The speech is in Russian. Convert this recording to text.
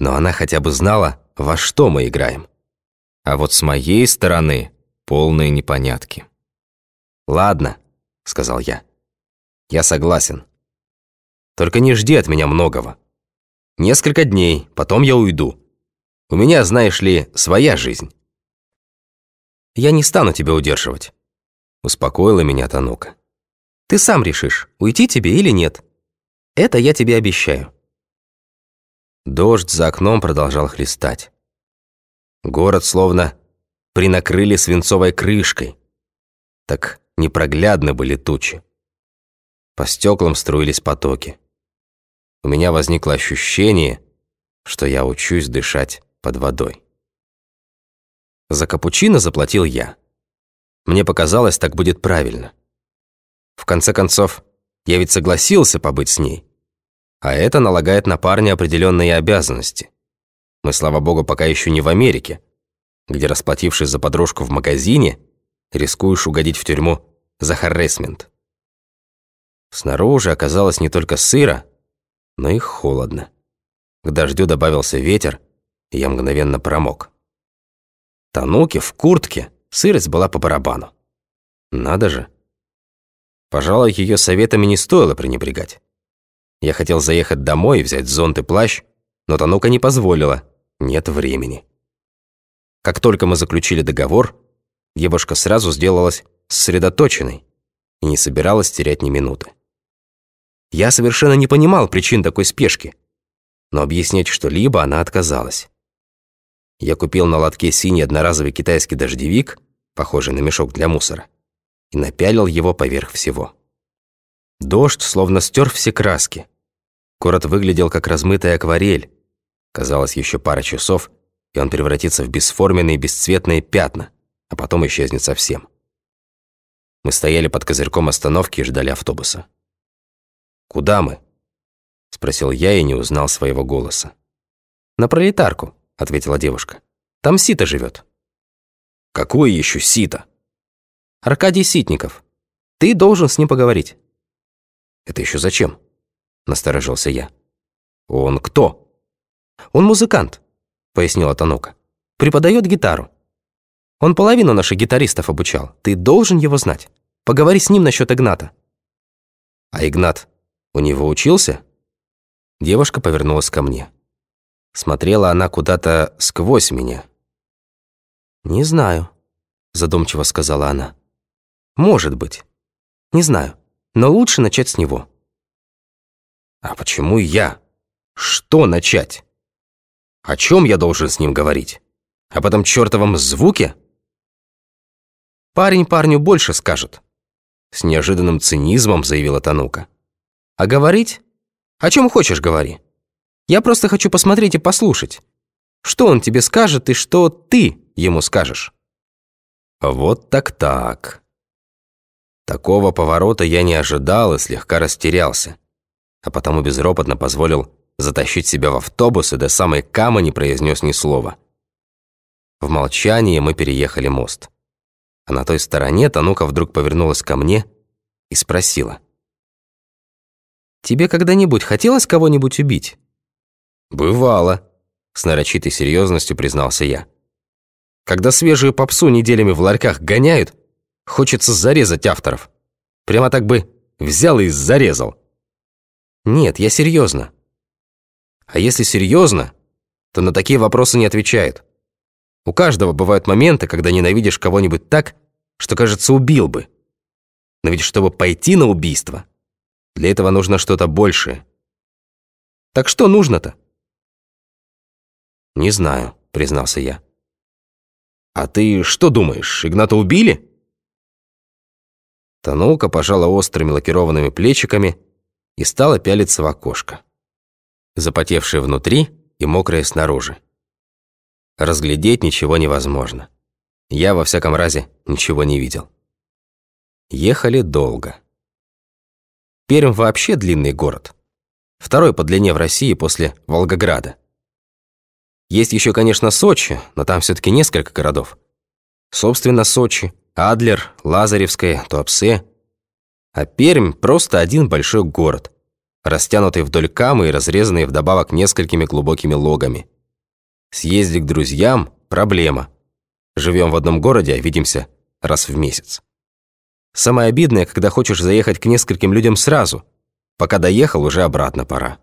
но она хотя бы знала, во что мы играем. А вот с моей стороны полные непонятки. «Ладно», — сказал я. «Я согласен. Только не жди от меня многого. Несколько дней, потом я уйду. У меня, знаешь ли, своя жизнь». «Я не стану тебя удерживать», — успокоила меня Танука. «Ты сам решишь, уйти тебе или нет. Это я тебе обещаю». Дождь за окном продолжал хлестать. Город словно принакрыли свинцовой крышкой. Так непроглядны были тучи. По стеклам струились потоки. У меня возникло ощущение, что я учусь дышать под водой. За капучино заплатил я. Мне показалось, так будет правильно. В конце концов, я ведь согласился побыть с ней. А это налагает на парня определенные обязанности. Мы, слава богу, пока еще не в Америке, где, расплатившись за подружку в магазине, рискуешь угодить в тюрьму за харресмент. Снаружи оказалось не только сыро, но и холодно. К дождю добавился ветер, и я мгновенно промок. Тануки в куртке сырость была по барабану. Надо же. Пожалуй, ее советами не стоило пренебрегать. Я хотел заехать домой и взять зонт и плащ, но Танука не позволила. Нет времени. Как только мы заключили договор, девушка сразу сделалась сосредоточенной и не собиралась терять ни минуты. Я совершенно не понимал причин такой спешки, но объяснять что-либо она отказалась. Я купил на лотке синий одноразовый китайский дождевик, похожий на мешок для мусора, и напялил его поверх всего. Дождь словно стер все краски. Город выглядел как размытая акварель. Казалось, еще пара часов, и он превратится в бесформенные бесцветные пятна, а потом исчезнет совсем. Мы стояли под козырьком остановки и ждали автобуса. «Куда мы?» — спросил я и не узнал своего голоса. «На пролетарку», — ответила девушка. «Там Сита живет». «Какое еще Сита?» «Аркадий Ситников. Ты должен с ним поговорить». «Это еще зачем?» – насторожился я. «Он кто?» «Он музыкант», – пояснила Танука. «Преподает гитару. Он половину наших гитаристов обучал. Ты должен его знать. Поговори с ним насчет Игната». «А Игнат у него учился?» Девушка повернулась ко мне. Смотрела она куда-то сквозь меня. «Не знаю», – задумчиво сказала она. «Может быть. Не знаю но лучше начать с него. А почему я? Что начать? О чем я должен с ним говорить? Об этом чертовом звуке? Парень парню больше скажет. С неожиданным цинизмом заявила Танука. А говорить? О чем хочешь говори. Я просто хочу посмотреть и послушать. Что он тебе скажет и что ты ему скажешь. Вот так-так. Такого поворота я не ожидал и слегка растерялся, а потому безропотно позволил затащить себя в автобус и до самой камы не произнес ни слова. В молчании мы переехали мост. А на той стороне Танука вдруг повернулась ко мне и спросила. «Тебе когда-нибудь хотелось кого-нибудь убить?» «Бывало», — с нарочитой серьезностью признался я. «Когда свежую попсу неделями в ларьках гоняют, Хочется зарезать авторов. Прямо так бы взял и зарезал. Нет, я серьезно. А если серьезно, то на такие вопросы не отвечают. У каждого бывают моменты, когда ненавидишь кого-нибудь так, что, кажется, убил бы. Но ведь чтобы пойти на убийство, для этого нужно что-то большее. Так что нужно-то? Не знаю, признался я. А ты что думаешь, Игната убили? Танука пожала острыми лакированными плечиками и стала пялиться в окошко. Запотевшее внутри и мокрое снаружи. Разглядеть ничего невозможно. Я, во всяком разе, ничего не видел. Ехали долго. Пермь вообще длинный город. Второй по длине в России после Волгограда. Есть еще, конечно, Сочи, но там все-таки несколько городов. Собственно, Сочи, Адлер, Лазаревская, Туапсе. А Пермь – просто один большой город. растянутый вдоль камы и разрезанный вдобавок несколькими глубокими логами. Съездить к друзьям – проблема. Живем в одном городе, а видимся раз в месяц. Самое обидное, когда хочешь заехать к нескольким людям сразу. Пока доехал, уже обратно пора.